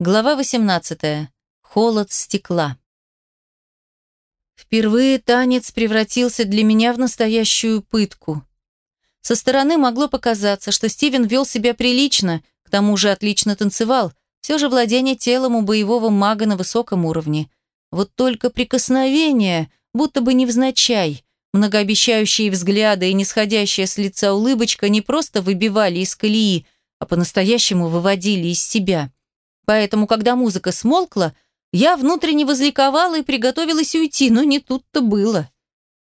Глава 18. Холод стекла. Впервые танец превратился для меня в настоящую пытку. Со стороны могло показаться, что Стивен вел себя прилично, к тому же отлично танцевал, все же владение телом у боевого мага на высоком уровне. Вот только прикосновение, будто бы невзначай, многообещающие взгляды и нисходящая с лица улыбочка не просто выбивали из колеи, а по-настоящему выводили из себя. Поэтому, когда музыка смолкла, я внутренне возликовала и приготовилась уйти, но не тут-то было.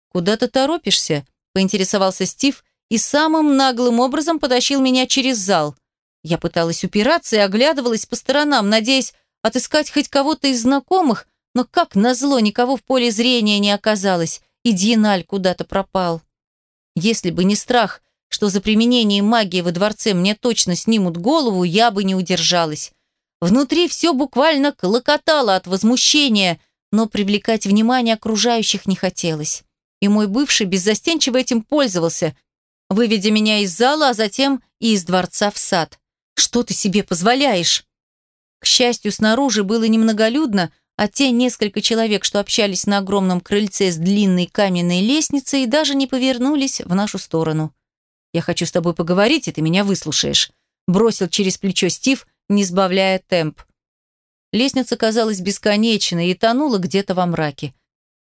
«Куда ты торопишься?» – поинтересовался Стив и самым наглым образом потащил меня через зал. Я пыталась упираться и оглядывалась по сторонам, надеясь отыскать хоть кого-то из знакомых, но как назло никого в поле зрения не оказалось, и Дьеналь куда-то пропал. Если бы не страх, что за применение магии во дворце мне точно снимут голову, я бы не удержалась. Внутри все буквально клокотало от возмущения, но привлекать внимание окружающих не хотелось. И мой бывший беззастенчиво этим пользовался, выведя меня из зала, а затем и из дворца в сад. «Что ты себе позволяешь?» К счастью, снаружи было немноголюдно, а те несколько человек, что общались на огромном крыльце с длинной каменной лестницей, даже не повернулись в нашу сторону. «Я хочу с тобой поговорить, и ты меня выслушаешь», бросил через плечо Стив, не сбавляя темп. Лестница казалась бесконечной и тонула где-то во мраке.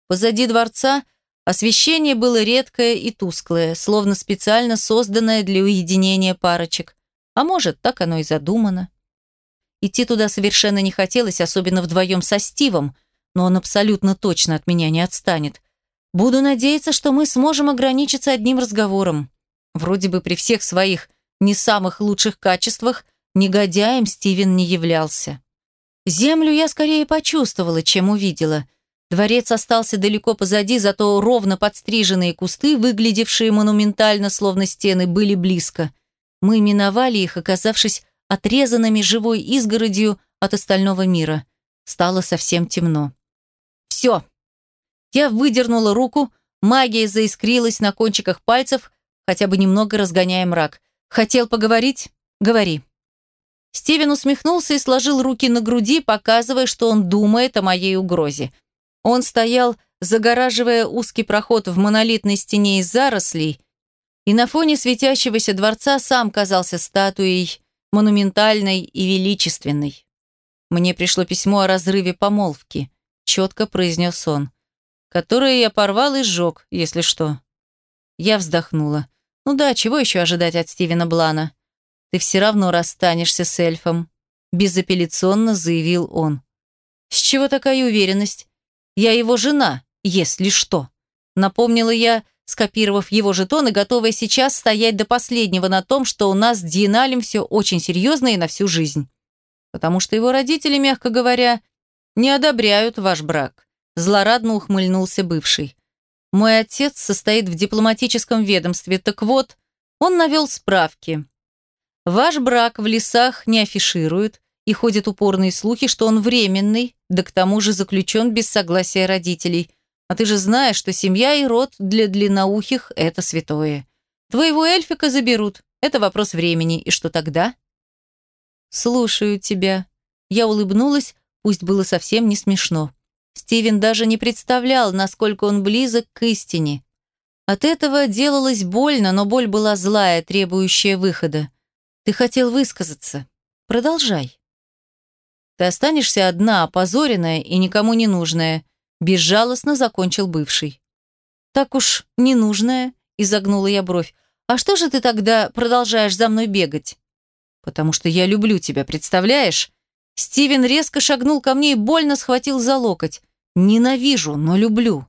Позади дворца освещение было редкое и тусклое, словно специально созданное для уединения парочек. А может, так оно и задумано. Идти туда совершенно не хотелось, особенно вдвоем со Стивом, но он абсолютно точно от меня не отстанет. Буду надеяться, что мы сможем ограничиться одним разговором. Вроде бы при всех своих не самых лучших качествах Негодяем Стивен не являлся. Землю я скорее почувствовала, чем увидела. Дворец остался далеко позади, зато ровно подстриженные кусты, выглядевшие монументально, словно стены, были близко. Мы миновали их, оказавшись отрезанными живой изгородью от остального мира. Стало совсем темно. «Все!» Я выдернула руку, магия заискрилась на кончиках пальцев, хотя бы немного разгоняя мрак. «Хотел поговорить? Говори». Стивен усмехнулся и сложил руки на груди, показывая, что он думает о моей угрозе. Он стоял, загораживая узкий проход в монолитной стене из зарослей, и на фоне светящегося дворца сам казался статуей, монументальной и величественной. «Мне пришло письмо о разрыве помолвки», — четко произнес он, «которое я порвал и сжег, если что». Я вздохнула. «Ну да, чего еще ожидать от Стивена Блана?» Ты все равно расстанешься с эльфом», безапелляционно заявил он. «С чего такая уверенность? Я его жена, если что», напомнила я, скопировав его жетон и готовая сейчас стоять до последнего на том, что у нас с Диеналем все очень серьезно и на всю жизнь. Потому что его родители, мягко говоря, не одобряют ваш брак. Злорадно ухмыльнулся бывший. Мой отец состоит в дипломатическом ведомстве, так вот, он навел справки. Ваш брак в лесах не афишируют, и ходят упорные слухи, что он временный, да к тому же заключен без согласия родителей. А ты же знаешь, что семья и род для длинноухих – это святое. Твоего эльфика заберут, это вопрос времени, и что тогда? Слушаю тебя. Я улыбнулась, пусть было совсем не смешно. Стивен даже не представлял, насколько он близок к истине. От этого делалось больно, но боль была злая, требующая выхода. Ты хотел высказаться. Продолжай. Ты останешься одна, опозоренная и никому не нужная, безжалостно закончил бывший. Так уж ненужная, изогнула я бровь. А что же ты тогда продолжаешь за мной бегать? Потому что я люблю тебя, представляешь? Стивен резко шагнул ко мне и больно схватил за локоть. Ненавижу, но люблю.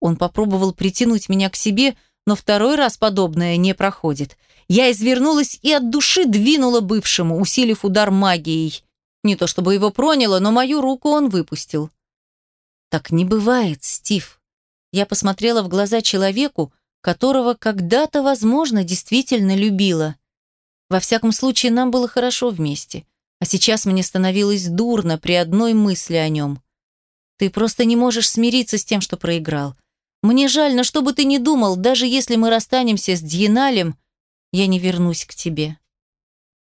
Он попробовал притянуть меня к себе, но второй раз подобное не проходит. Я извернулась и от души двинула бывшему, усилив удар магией. Не то чтобы его проняло, но мою руку он выпустил. Так не бывает, Стив. Я посмотрела в глаза человеку, которого когда-то, возможно, действительно любила. Во всяком случае, нам было хорошо вместе. А сейчас мне становилось дурно при одной мысли о нем. Ты просто не можешь смириться с тем, что проиграл. Мне жаль, но что бы ты ни думал, даже если мы расстанемся с Дьеналем, я не вернусь к тебе.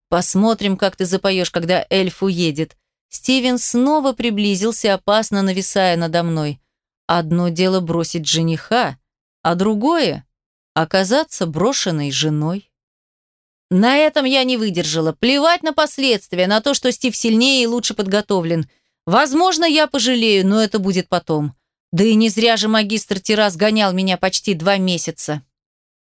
Посмотрим, как ты запоешь, когда эльф уедет. Стивен снова приблизился, опасно нависая надо мной. Одно дело бросить жениха, а другое — оказаться брошенной женой. На этом я не выдержала. Плевать на последствия, на то, что Стив сильнее и лучше подготовлен. Возможно, я пожалею, но это будет потом. Да и не зря же магистр Террас гонял меня почти два месяца.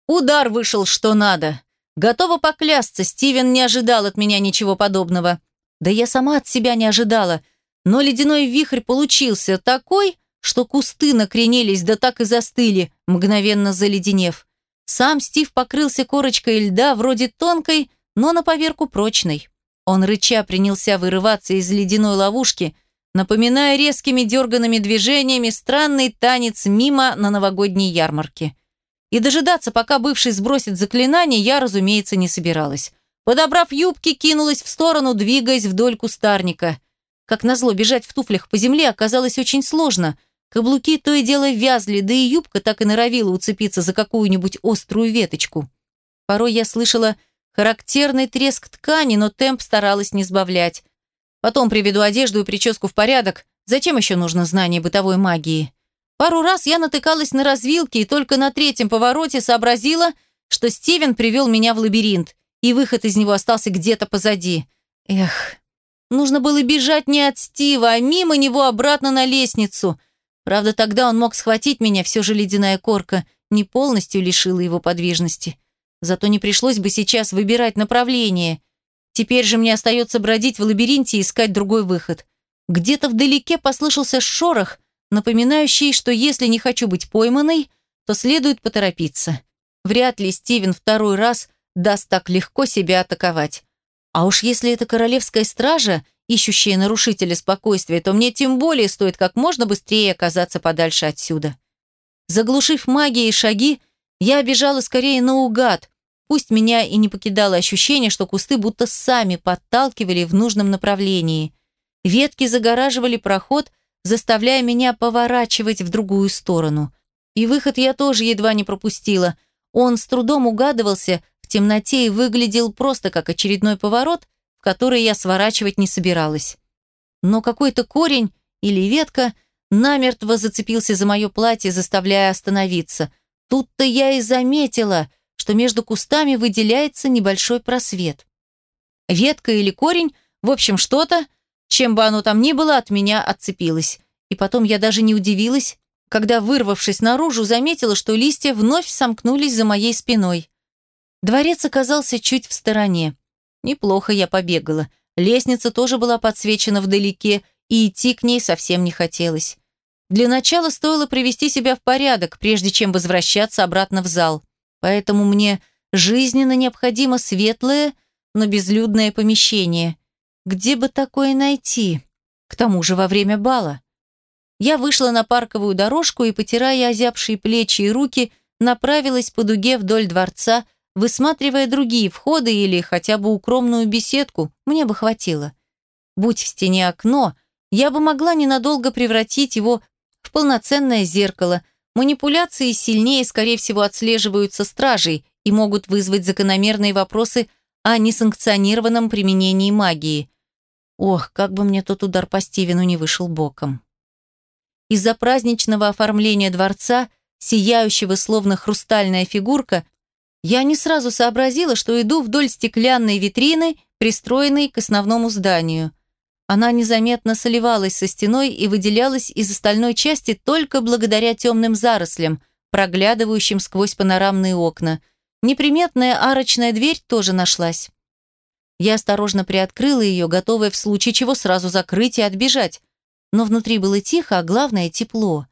Удар вышел что надо. Готова поклясться, Стивен не ожидал от меня ничего подобного. Да я сама от себя не ожидала. Но ледяной вихрь получился такой, что кусты накренились, да так и застыли, мгновенно заледенев. Сам Стив покрылся корочкой льда, вроде тонкой, но на поверку прочной. Он рыча принялся вырываться из ледяной ловушки, напоминая резкими дерганными движениями странный танец мимо на новогодней ярмарке. И дожидаться, пока бывший сбросит заклинание, я, разумеется, не собиралась. Подобрав юбки, кинулась в сторону, двигаясь вдоль кустарника. Как назло, бежать в туфлях по земле оказалось очень сложно – Каблуки то и дело вязли, да и юбка так и норовила уцепиться за какую-нибудь острую веточку. Порой я слышала характерный треск ткани, но темп старалась не сбавлять. Потом приведу одежду и прическу в порядок. Зачем еще нужно знание бытовой магии? Пару раз я натыкалась на развилки и только на третьем повороте сообразила, что Стивен привел меня в лабиринт, и выход из него остался где-то позади. Эх, нужно было бежать не от Стива, а мимо него обратно на лестницу – Правда, тогда он мог схватить меня, все же ледяная корка не полностью лишила его подвижности. Зато не пришлось бы сейчас выбирать направление. Теперь же мне остается бродить в лабиринте и искать другой выход. Где-то вдалеке послышался шорох, напоминающий, что если не хочу быть пойманной, то следует поторопиться. Вряд ли Стивен второй раз даст так легко себя атаковать. А уж если это королевская стража, ищущие нарушителя спокойствия, то мне тем более стоит как можно быстрее оказаться подальше отсюда. Заглушив магией шаги, я бежала скорее наугад, пусть меня и не покидало ощущение, что кусты будто сами подталкивали в нужном направлении. Ветки загораживали проход, заставляя меня поворачивать в другую сторону. И выход я тоже едва не пропустила. Он с трудом угадывался в темноте и выглядел просто как очередной поворот, который я сворачивать не собиралась. Но какой-то корень или ветка намертво зацепился за мое платье, заставляя остановиться. Тут-то я и заметила, что между кустами выделяется небольшой просвет. Ветка или корень, в общем, что-то, чем бы оно там ни было, от меня отцепилось. И потом я даже не удивилась, когда, вырвавшись наружу, заметила, что листья вновь сомкнулись за моей спиной. Дворец оказался чуть в стороне. Неплохо я побегала. Лестница тоже была подсвечена вдалеке, и идти к ней совсем не хотелось. Для начала стоило привести себя в порядок, прежде чем возвращаться обратно в зал. Поэтому мне жизненно необходимо светлое, но безлюдное помещение. Где бы такое найти? К тому же во время бала. Я вышла на парковую дорожку и, потирая озябшие плечи и руки, направилась по дуге вдоль дворца, высматривая другие входы или хотя бы укромную беседку, мне бы хватило. Будь в стене окно, я бы могла ненадолго превратить его в полноценное зеркало. Манипуляции сильнее, скорее всего, отслеживаются стражей и могут вызвать закономерные вопросы о несанкционированном применении магии. Ох, как бы мне тот удар по Стивену не вышел боком. Из-за праздничного оформления дворца, сияющего словно хрустальная фигурка, я не сразу сообразила, что иду вдоль стеклянной витрины, пристроенной к основному зданию. Она незаметно соливалась со стеной и выделялась из остальной части только благодаря темным зарослям, проглядывающим сквозь панорамные окна. Неприметная арочная дверь тоже нашлась. Я осторожно приоткрыла ее, готовая в случае чего сразу закрыть и отбежать. Но внутри было тихо, а главное – тепло.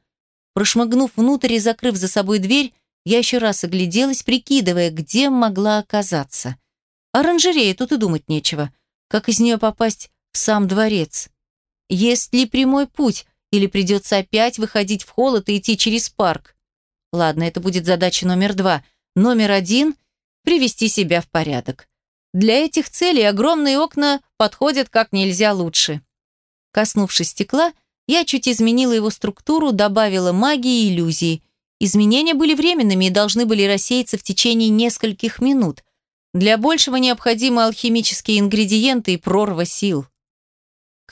Прошмыгнув внутрь и закрыв за собой дверь, я еще раз огляделась, прикидывая, где могла оказаться. Оранжерея тут и думать нечего. Как из нее попасть в сам дворец? Есть ли прямой путь, или придется опять выходить в холод и идти через парк? Ладно, это будет задача номер два. Номер один – привести себя в порядок. Для этих целей огромные окна подходят как нельзя лучше. Коснувшись стекла, я чуть изменила его структуру, добавила магии и иллюзии – Изменения были временными и должны были рассеяться в течение нескольких минут. Для большего необходимы алхимические ингредиенты и прорва сил.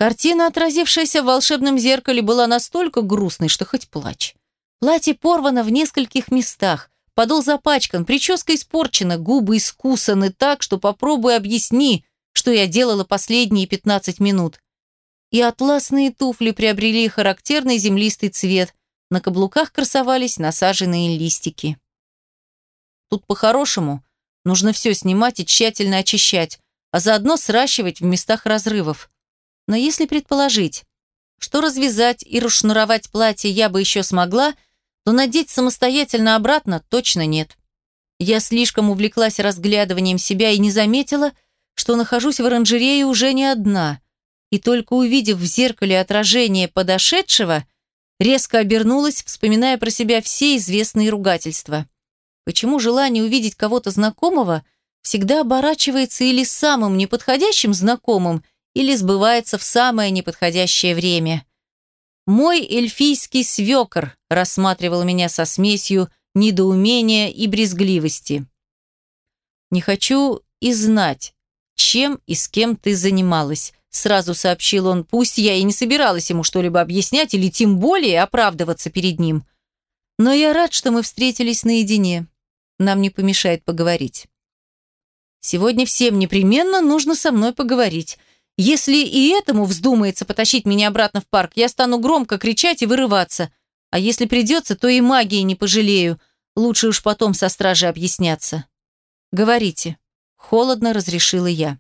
Картина, отразившаяся в волшебном зеркале, была настолько грустной, что хоть плачь. Платье порвано в нескольких местах, подол запачкан, прическа испорчена, губы искусаны так, что попробуй объясни, что я делала последние 15 минут. И атласные туфли приобрели характерный землистый цвет, на каблуках красовались насаженные листики. Тут по-хорошему нужно все снимать и тщательно очищать, а заодно сращивать в местах разрывов. Но если предположить, что развязать и расшнуровать платье я бы еще смогла, то надеть самостоятельно обратно точно нет. Я слишком увлеклась разглядыванием себя и не заметила, что нахожусь в оранжерее уже не одна. И только увидев в зеркале отражение подошедшего, резко обернулась, вспоминая про себя все известные ругательства. Почему желание увидеть кого-то знакомого всегда оборачивается или самым неподходящим знакомым, или сбывается в самое неподходящее время? Мой эльфийский свекор рассматривал меня со смесью недоумения и брезгливости. «Не хочу и знать, чем и с кем ты занималась», сразу сообщил он, пусть я и не собиралась ему что-либо объяснять или тем более оправдываться перед ним. Но я рад, что мы встретились наедине. Нам не помешает поговорить. Сегодня всем непременно нужно со мной поговорить. Если и этому вздумается потащить меня обратно в парк, я стану громко кричать и вырываться. А если придется, то и магии не пожалею. Лучше уж потом со стражей объясняться. Говорите. Холодно разрешила я.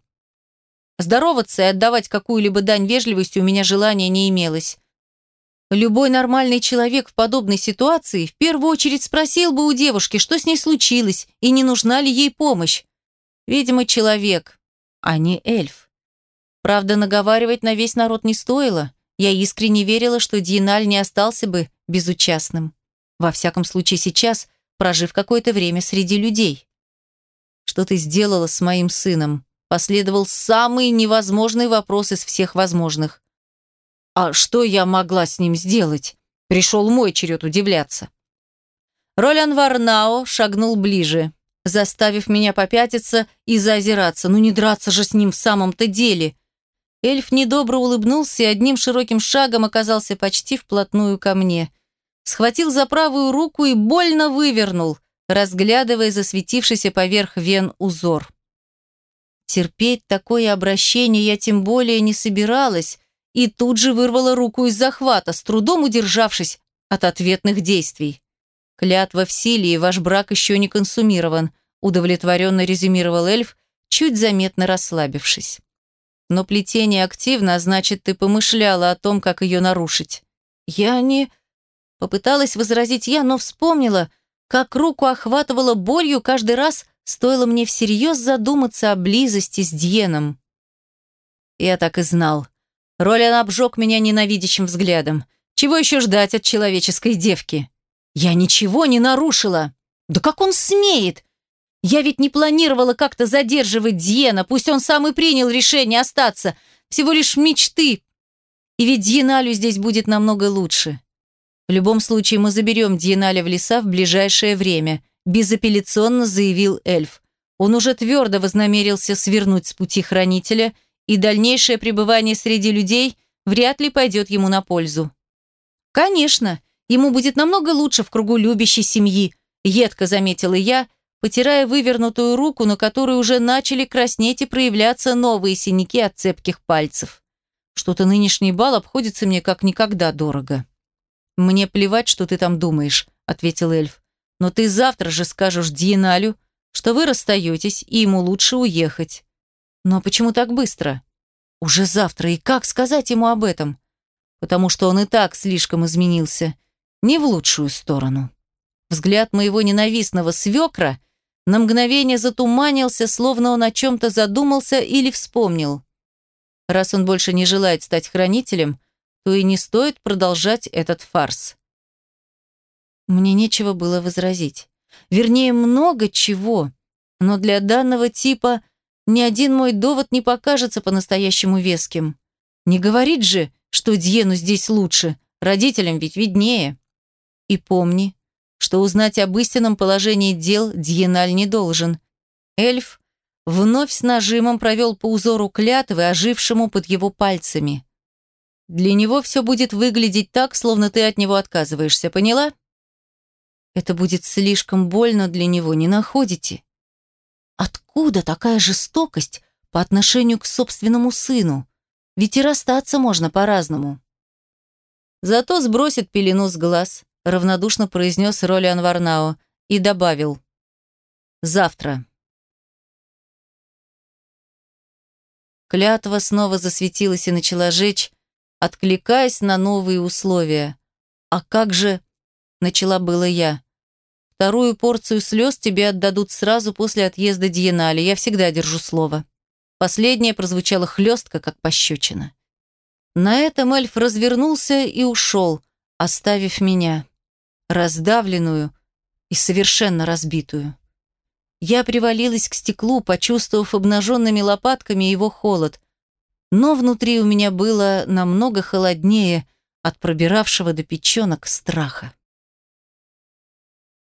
Здороваться и отдавать какую-либо дань вежливости у меня желания не имелось. Любой нормальный человек в подобной ситуации в первую очередь спросил бы у девушки, что с ней случилось и не нужна ли ей помощь. Видимо, человек, а не эльф. Правда, наговаривать на весь народ не стоило. Я искренне верила, что Диеналь не остался бы безучастным. Во всяком случае сейчас, прожив какое-то время среди людей. «Что ты сделала с моим сыном?» Последовал самый невозможный вопрос из всех возможных. А что я могла с ним сделать? Пришел мой черед удивляться. Ролян Варнао шагнул ближе, заставив меня попятиться и заозираться. Ну не драться же с ним в самом-то деле. Эльф недобро улыбнулся и одним широким шагом оказался почти вплотную ко мне. Схватил за правую руку и больно вывернул, разглядывая засветившийся поверх вен узор. Терпеть такое обращение я тем более не собиралась и тут же вырвала руку из захвата, с трудом удержавшись от ответных действий. «Клятва в силе, и ваш брак еще не консумирован», удовлетворенно резюмировал эльф, чуть заметно расслабившись. «Но плетение активно, а значит, ты помышляла о том, как ее нарушить». «Я не...» Попыталась возразить я, но вспомнила, как руку охватывала болью каждый раз, Стоило мне всерьез задуматься о близости с Дьеном. Я так и знал. Ролан обжег меня ненавидящим взглядом. Чего еще ждать от человеческой девки? Я ничего не нарушила. Да как он смеет? Я ведь не планировала как-то задерживать Дьена, пусть он сам и принял решение остаться. Всего лишь мечты. И ведь Дьеналю здесь будет намного лучше. В любом случае мы заберем Дьеналя в леса в ближайшее время безапелляционно заявил эльф. Он уже твердо вознамерился свернуть с пути хранителя, и дальнейшее пребывание среди людей вряд ли пойдет ему на пользу. «Конечно, ему будет намного лучше в кругу любящей семьи», едко заметила я, потирая вывернутую руку, на которой уже начали краснеть и проявляться новые синяки от цепких пальцев. Что-то нынешний бал обходится мне как никогда дорого. «Мне плевать, что ты там думаешь», — ответил эльф. Но ты завтра же скажешь Диеналю, что вы расстаетесь, и ему лучше уехать. Но почему так быстро? Уже завтра, и как сказать ему об этом? Потому что он и так слишком изменился. Не в лучшую сторону. Взгляд моего ненавистного свекра на мгновение затуманился, словно он о чем-то задумался или вспомнил. Раз он больше не желает стать хранителем, то и не стоит продолжать этот фарс. Мне нечего было возразить. Вернее, много чего. Но для данного типа ни один мой довод не покажется по-настоящему веским. Не говорит же, что Дьену здесь лучше. Родителям ведь виднее. И помни, что узнать об истинном положении дел Дьеналь не должен. Эльф вновь с нажимом провел по узору клятвы, ожившему под его пальцами. Для него все будет выглядеть так, словно ты от него отказываешься, поняла? Это будет слишком больно для него, не находите? Откуда такая жестокость по отношению к собственному сыну? Ведь и расстаться можно по-разному. Зато сбросит пелену с глаз, равнодушно произнес Ролиан Варнао и добавил «Завтра». Клятва снова засветилась и начала жечь, откликаясь на новые условия. «А как же...» — начала было я. «Вторую порцию слез тебе отдадут сразу после отъезда Диенали, я всегда держу слово». Последнее прозвучало хлестко, как пощечина. На этом эльф развернулся и ушел, оставив меня, раздавленную и совершенно разбитую. Я привалилась к стеклу, почувствовав обнаженными лопатками его холод, но внутри у меня было намного холоднее от пробиравшего до печенок страха.